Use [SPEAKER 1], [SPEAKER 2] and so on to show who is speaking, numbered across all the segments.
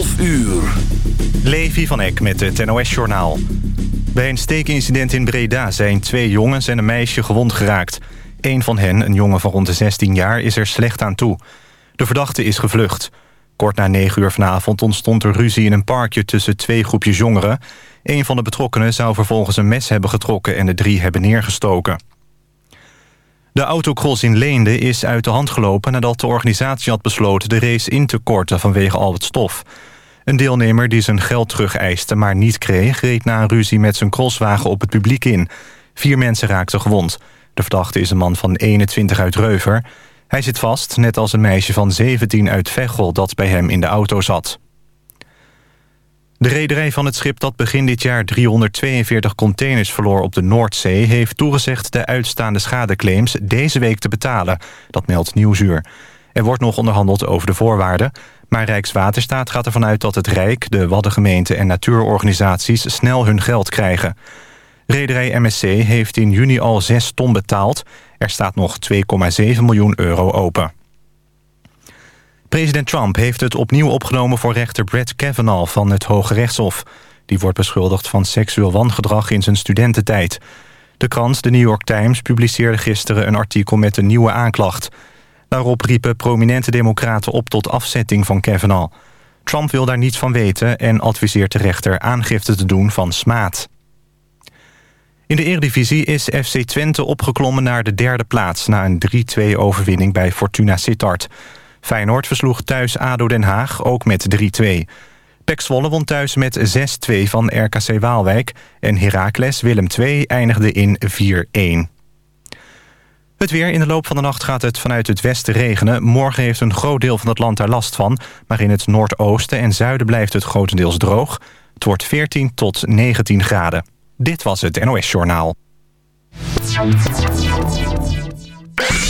[SPEAKER 1] 12 uur.
[SPEAKER 2] Levi van Eck met het NOS-journaal. Bij een steekincident in Breda zijn twee jongens en een meisje gewond geraakt. Een van hen, een jongen van rond de 16 jaar, is er slecht aan toe. De verdachte is gevlucht. Kort na 9 uur vanavond ontstond er ruzie in een parkje tussen twee groepjes jongeren. Een van de betrokkenen zou vervolgens een mes hebben getrokken en de drie hebben neergestoken. De autocross in Leende is uit de hand gelopen nadat de organisatie had besloten de race in te korten vanwege al het stof. Een deelnemer die zijn geld terug eiste, maar niet kreeg... reed na een ruzie met zijn crosswagen op het publiek in. Vier mensen raakten gewond. De verdachte is een man van 21 uit Reuver. Hij zit vast, net als een meisje van 17 uit Veghel... dat bij hem in de auto zat. De rederij van het schip dat begin dit jaar 342 containers verloor op de Noordzee... heeft toegezegd de uitstaande schadeclaims deze week te betalen. Dat meldt Nieuwsuur. Er wordt nog onderhandeld over de voorwaarden... maar Rijkswaterstaat gaat ervan uit dat het Rijk, de Waddengemeente en natuurorganisaties snel hun geld krijgen. Rederij MSC heeft in juni al 6 ton betaald. Er staat nog 2,7 miljoen euro open. President Trump heeft het opnieuw opgenomen voor rechter Brett Kavanaugh van het Hoge Rechtshof. Die wordt beschuldigd van seksueel wangedrag in zijn studententijd. De krant The New York Times publiceerde gisteren een artikel met een nieuwe aanklacht. Daarop riepen prominente democraten op tot afzetting van Kavanaugh. Trump wil daar niets van weten en adviseert de rechter aangifte te doen van smaad. In de Eredivisie is FC Twente opgeklommen naar de derde plaats... na een 3-2 overwinning bij Fortuna Sittard. Feyenoord versloeg thuis ADO Den Haag, ook met 3-2. Pek Zwolle won thuis met 6-2 van RKC Waalwijk... en Heracles Willem II eindigde in 4-1. Het weer. In de loop van de nacht gaat het vanuit het westen regenen. Morgen heeft een groot deel van het land daar last van. Maar in het noordoosten en zuiden blijft het grotendeels droog. Het wordt 14 tot 19 graden. Dit was het NOS Journaal.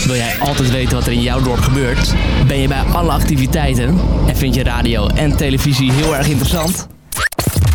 [SPEAKER 3] Wil jij altijd weten wat er in jouw dorp gebeurt? Ben je bij alle activiteiten? En vind je radio en televisie heel erg interessant?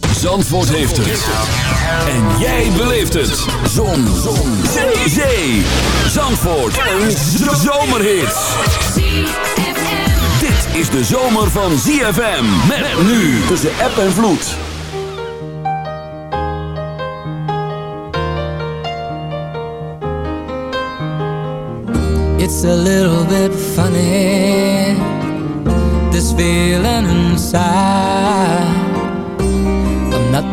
[SPEAKER 1] Zandvoort heeft het. En jij beleeft het. Zon. Zon. Zee. Zee. Zandvoort. Een zomerhit. Dit is de zomer van ZFM. Met nu tussen app en vloed.
[SPEAKER 4] It's a little bit funny This feeling inside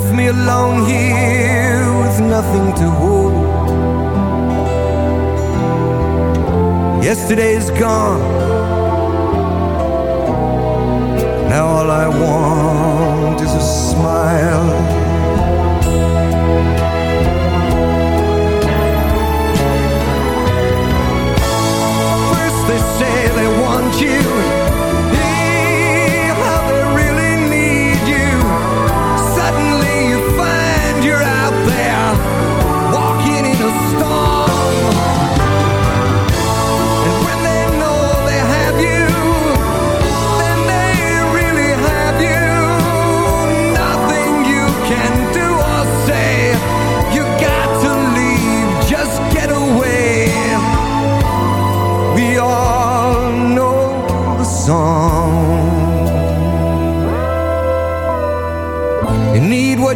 [SPEAKER 5] Left me alone here with nothing to hold. Yesterday's gone. Now all I want is a smile.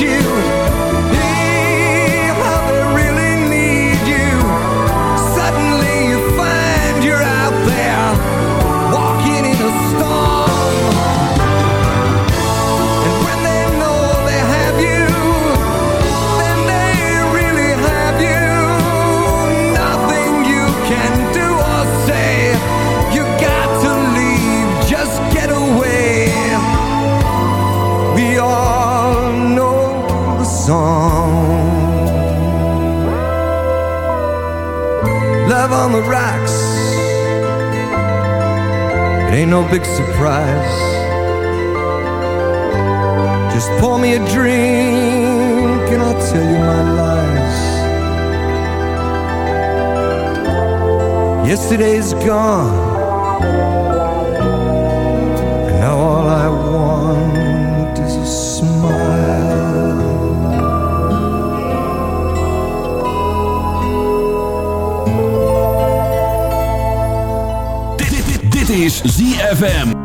[SPEAKER 5] you. big surprise. Just pour me a drink and I'll tell you my lies.
[SPEAKER 6] Yesterday's gone, and now all I want is a smile.
[SPEAKER 1] Is
[SPEAKER 6] FM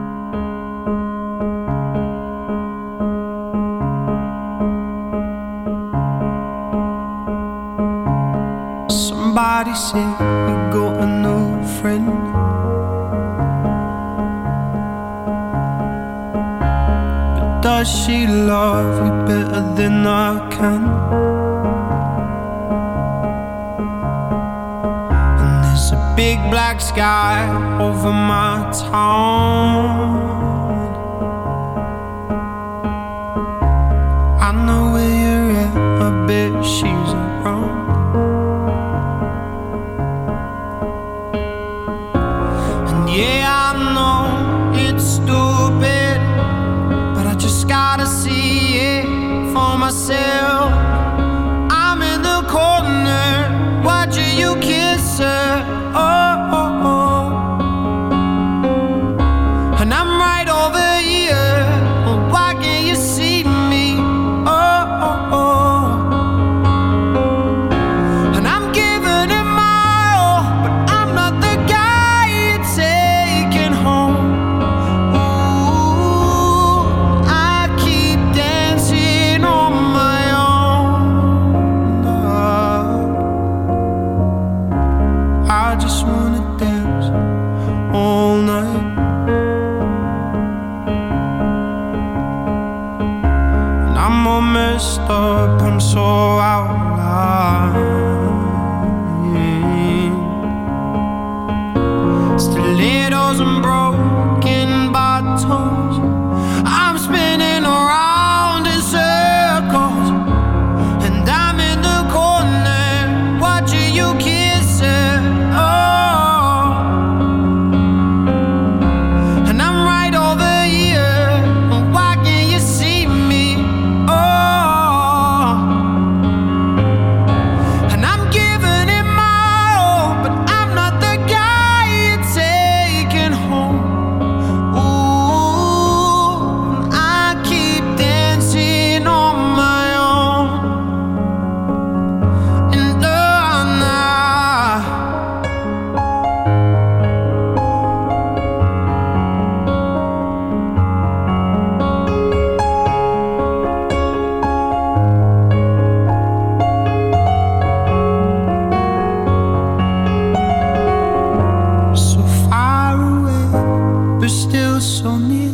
[SPEAKER 6] so near.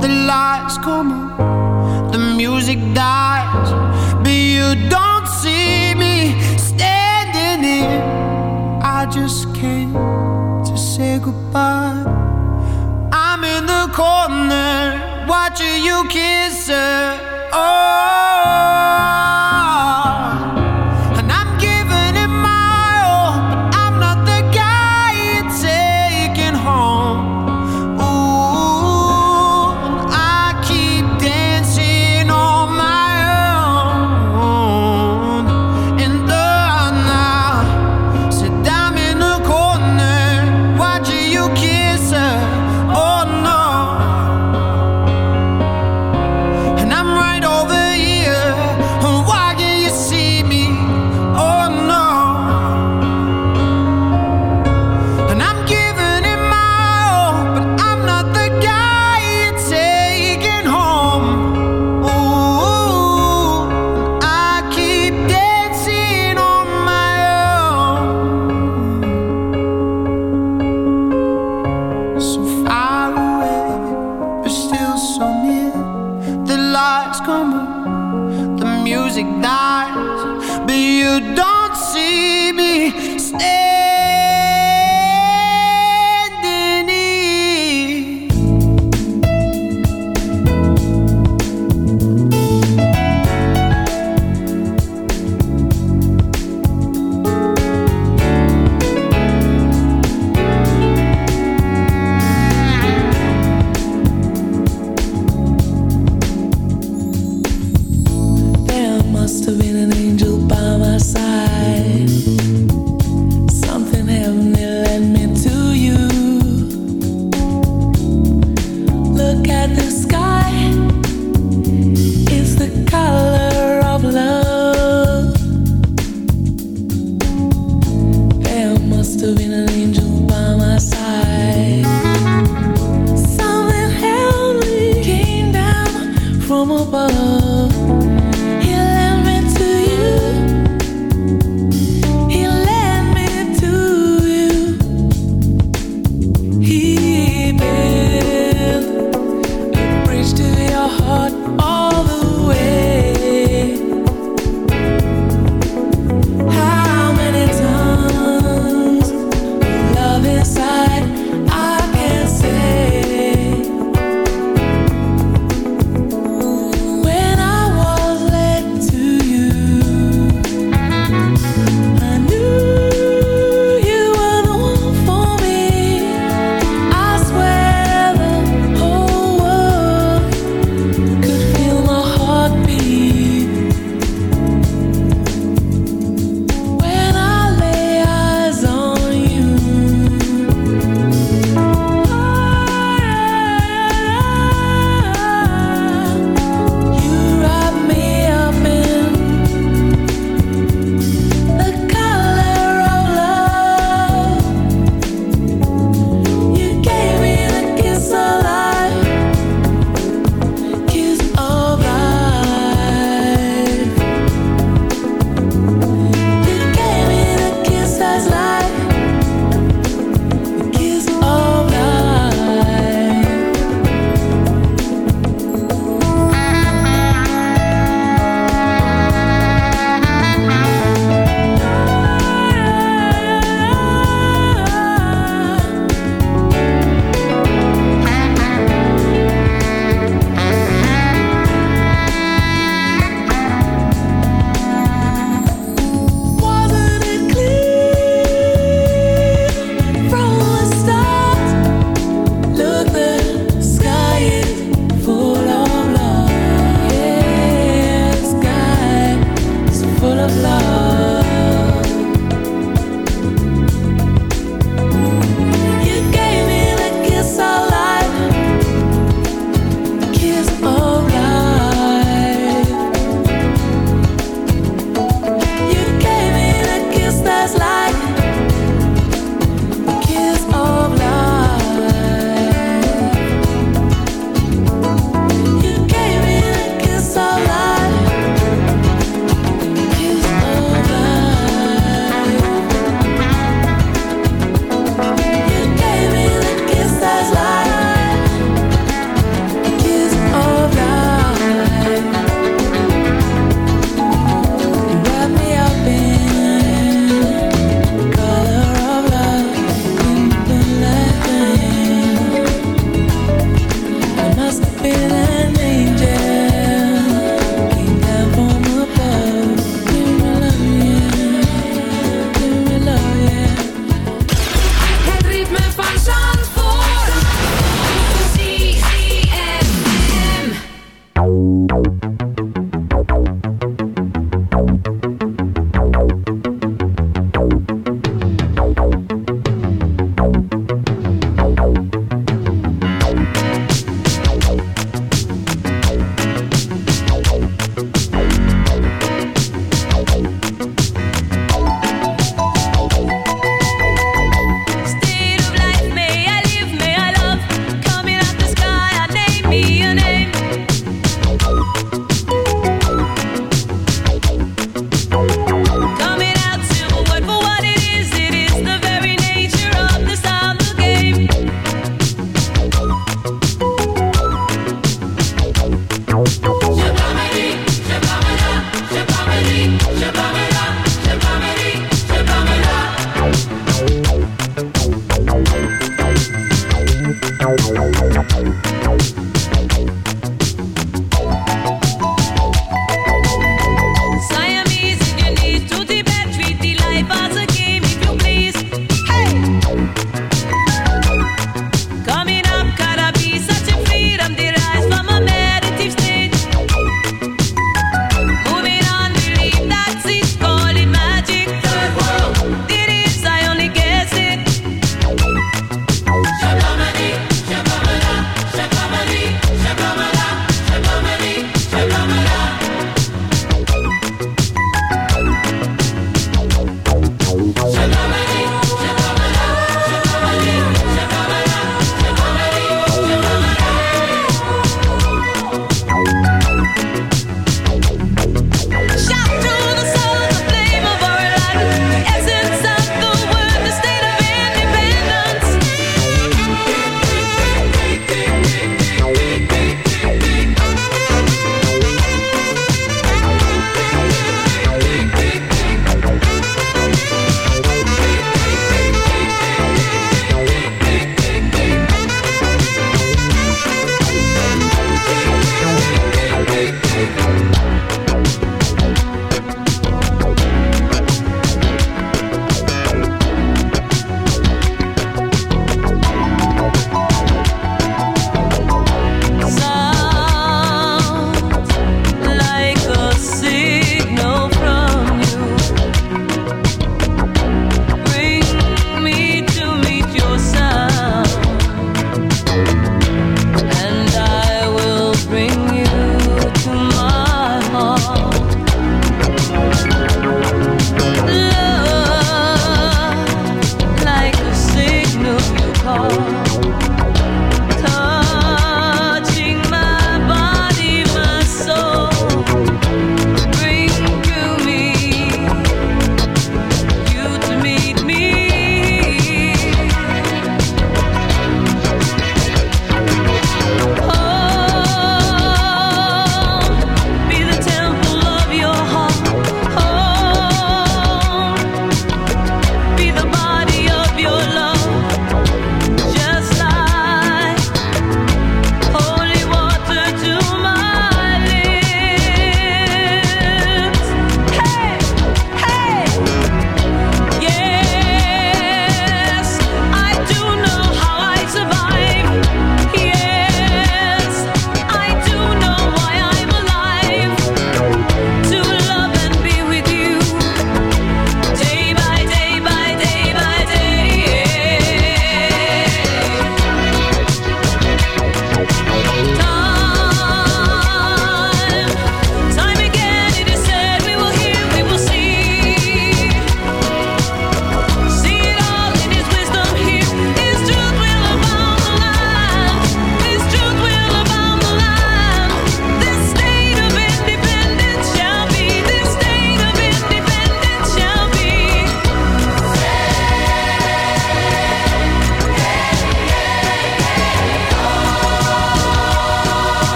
[SPEAKER 6] The lights come on, the music dies, but you don't.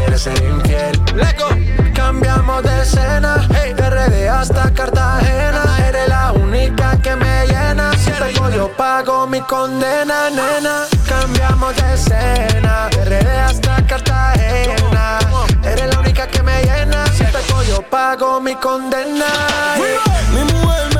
[SPEAKER 7] quieres ser
[SPEAKER 8] infiel. Leco. Cambiamos de escena, hey. de RD hasta Cartagena. Eres la única que me llena. Si te yo pago mi condena, nena. Cambiamos de escena, de RD hasta Cartagena. Eres la única que me llena. Si te yo pago mi condena.
[SPEAKER 9] Mi mujer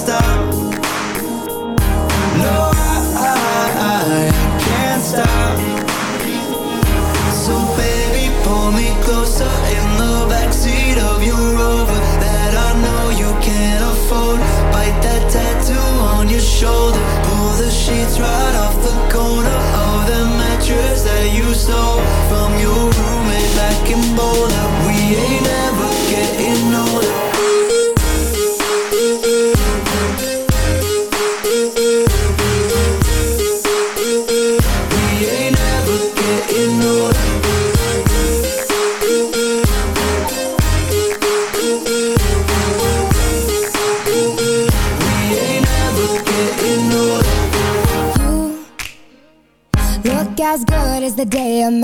[SPEAKER 10] stop. No, I, I, I can't stop.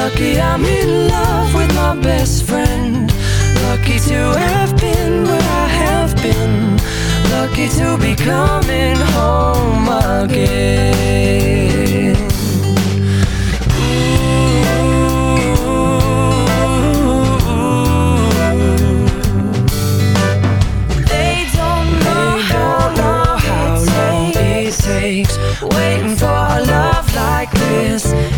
[SPEAKER 11] Lucky I'm in love with my best friend. Lucky to have been where I have been. Lucky to be coming home again.
[SPEAKER 10] They don't know how long it takes.
[SPEAKER 11] takes waiting for a love like this.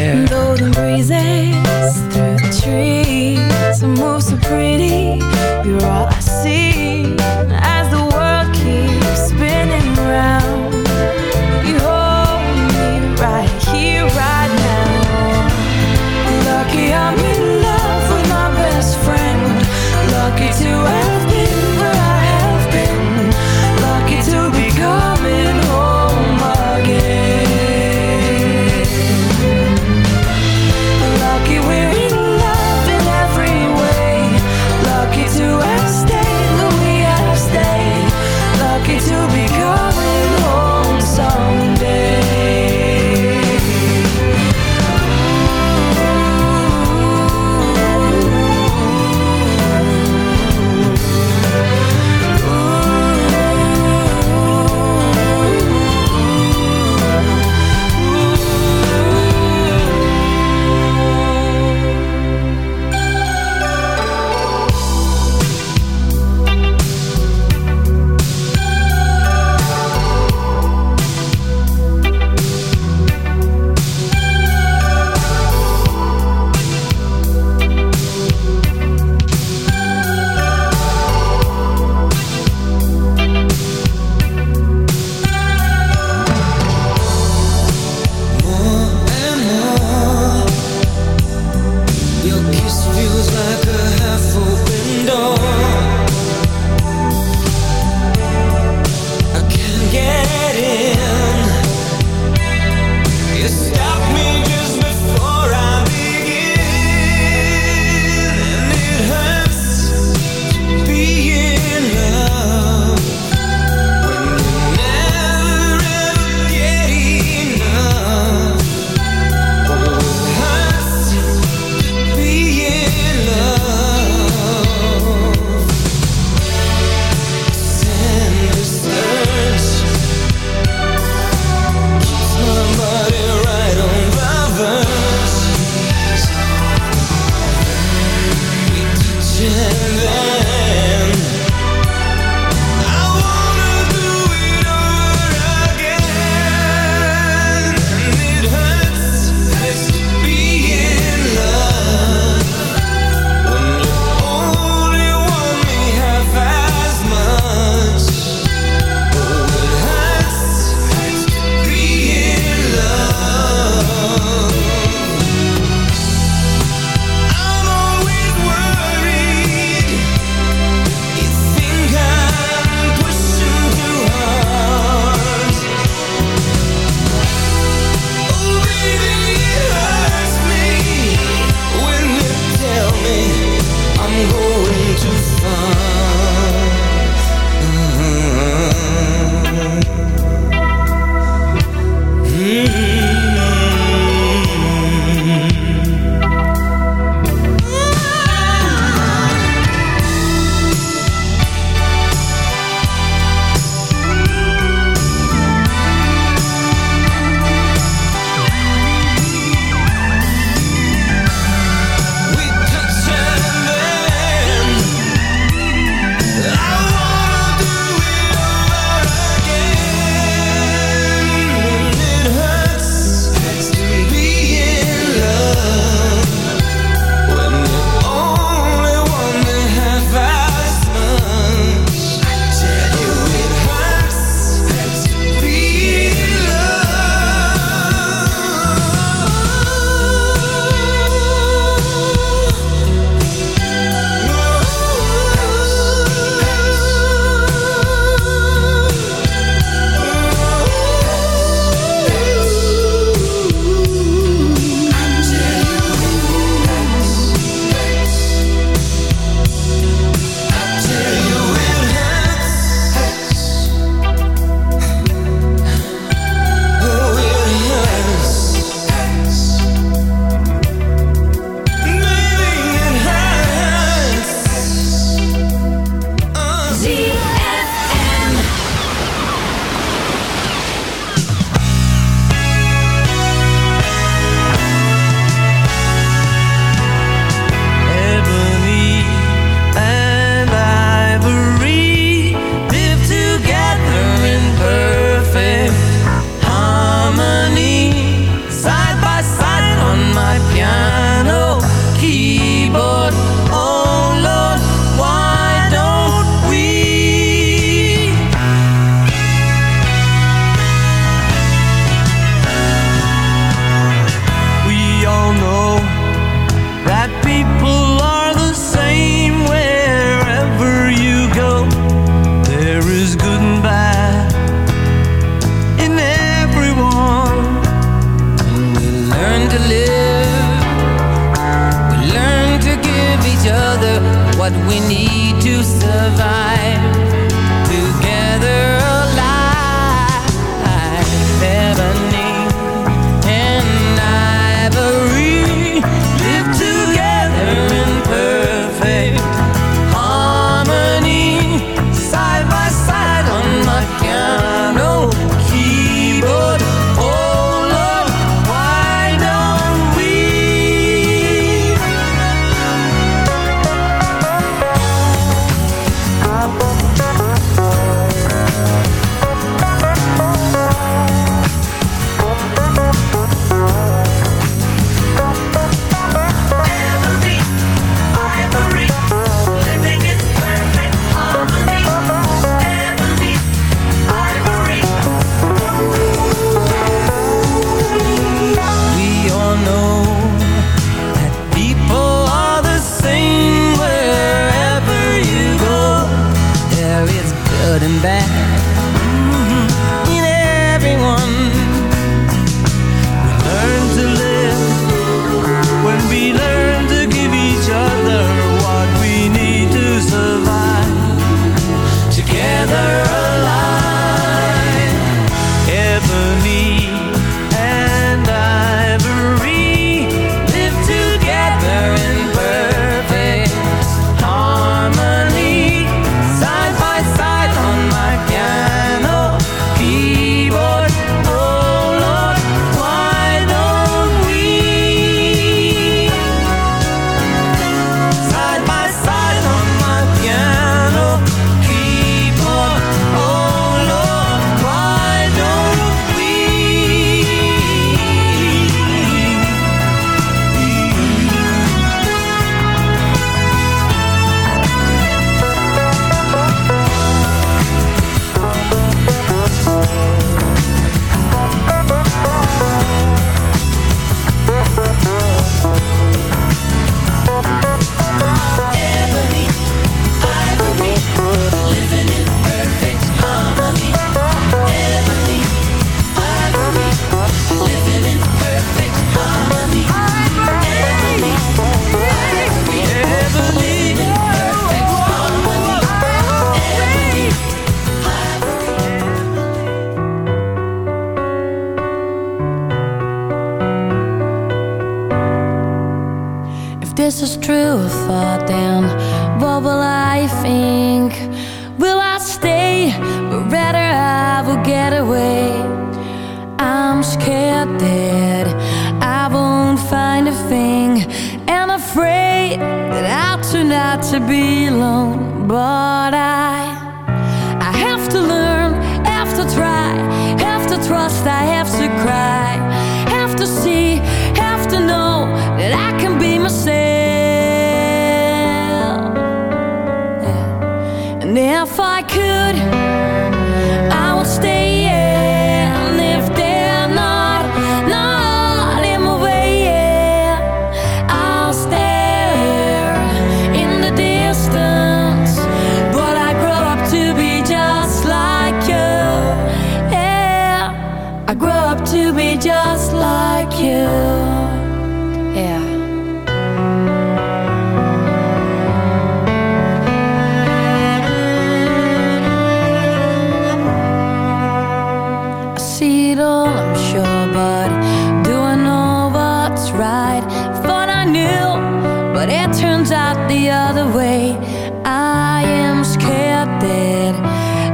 [SPEAKER 1] But it turns out the other way. I am scared that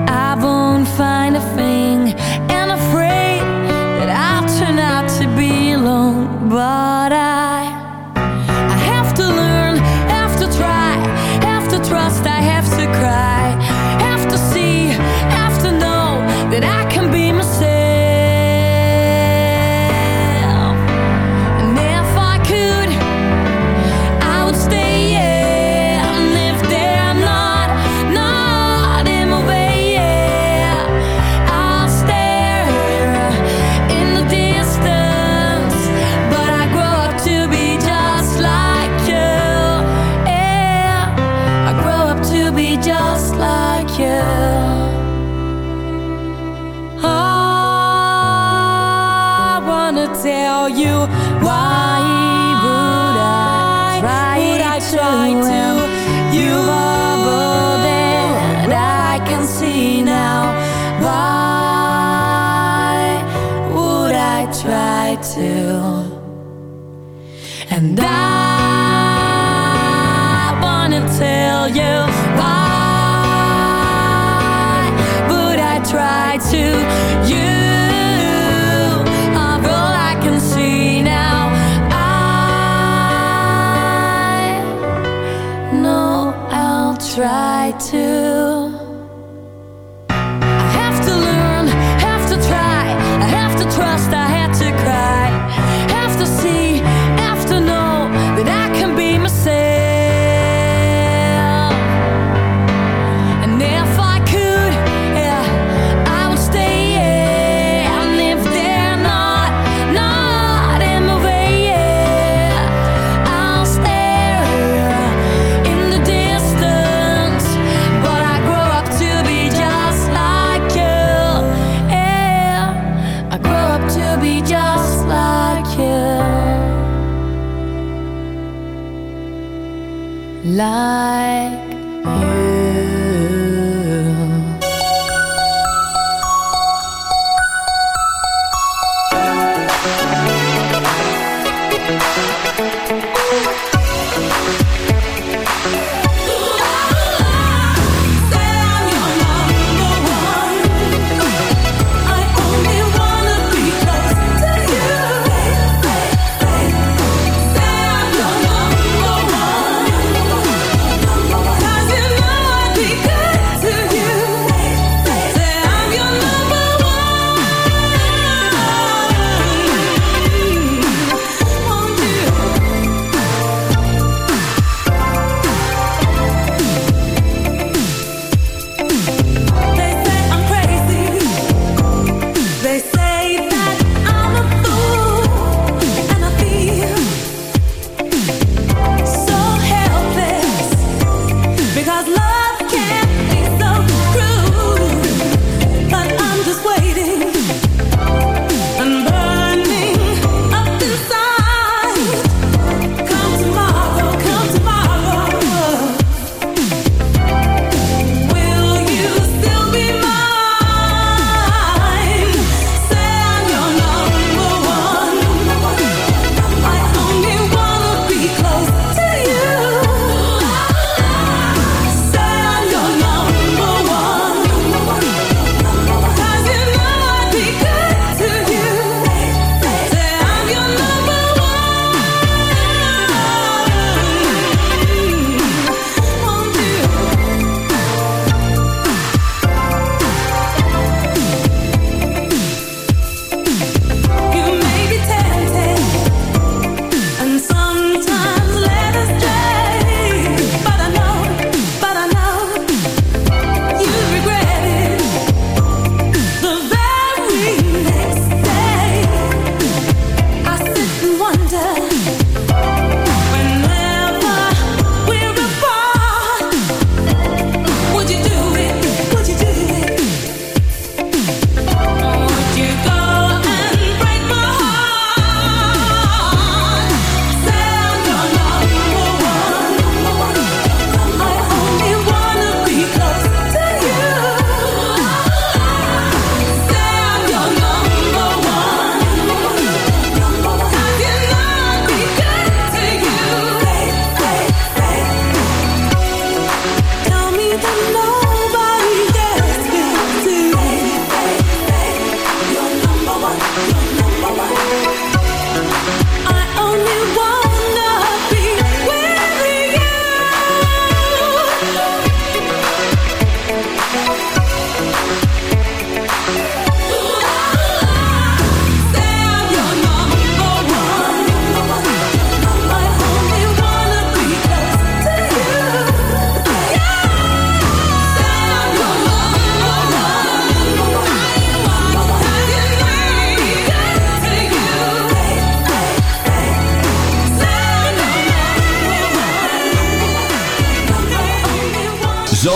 [SPEAKER 1] I won't find a thing. And afraid that I'll turn out to be alone. But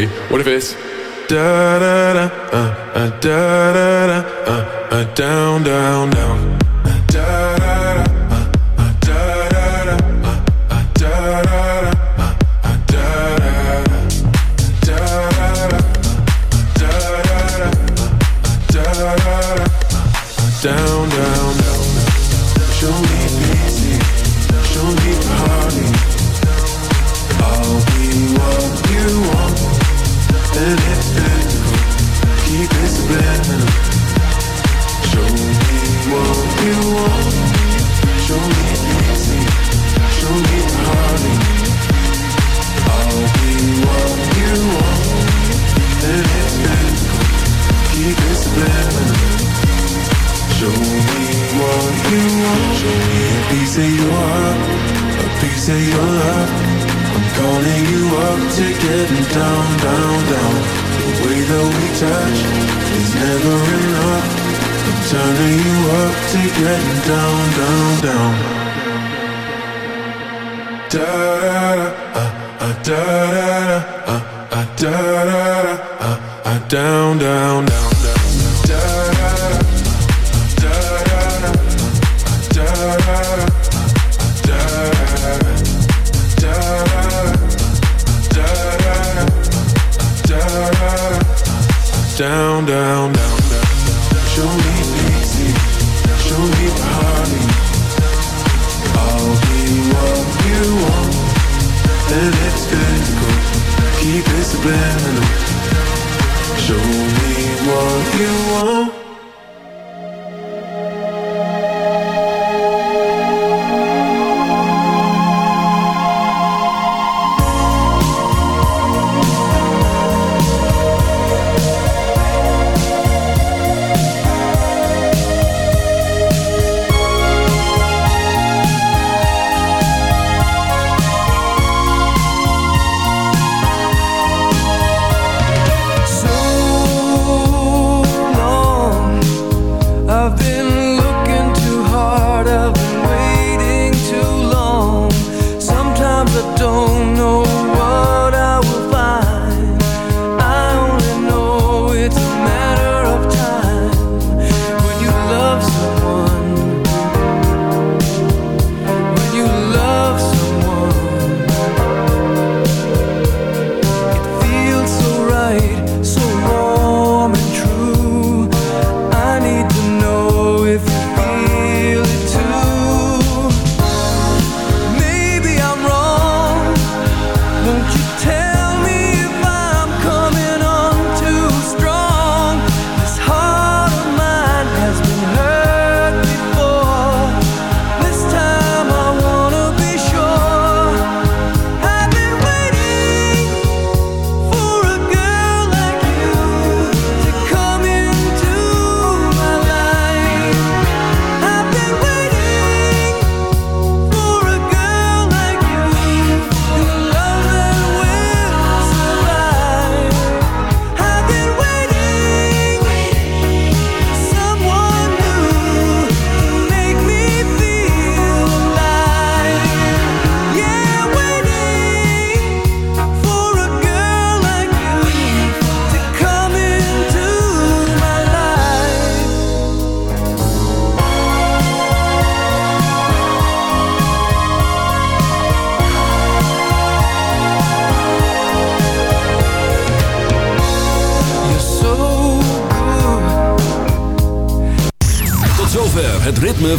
[SPEAKER 10] What
[SPEAKER 12] if it's.
[SPEAKER 11] Da-da.